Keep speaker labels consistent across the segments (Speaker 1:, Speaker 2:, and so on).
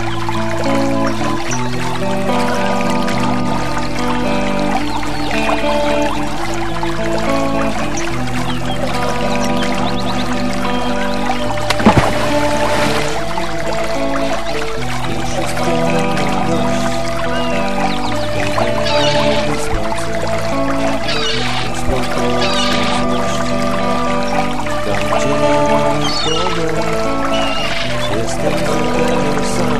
Speaker 1: Don't you I'm Just the other side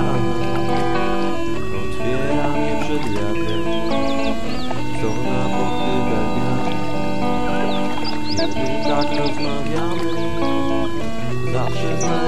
Speaker 1: brak Otwiera mnie przed wiatrem. Co na pochybę dnia Kiedy tak rozmawiamy Zawsze znajdziemy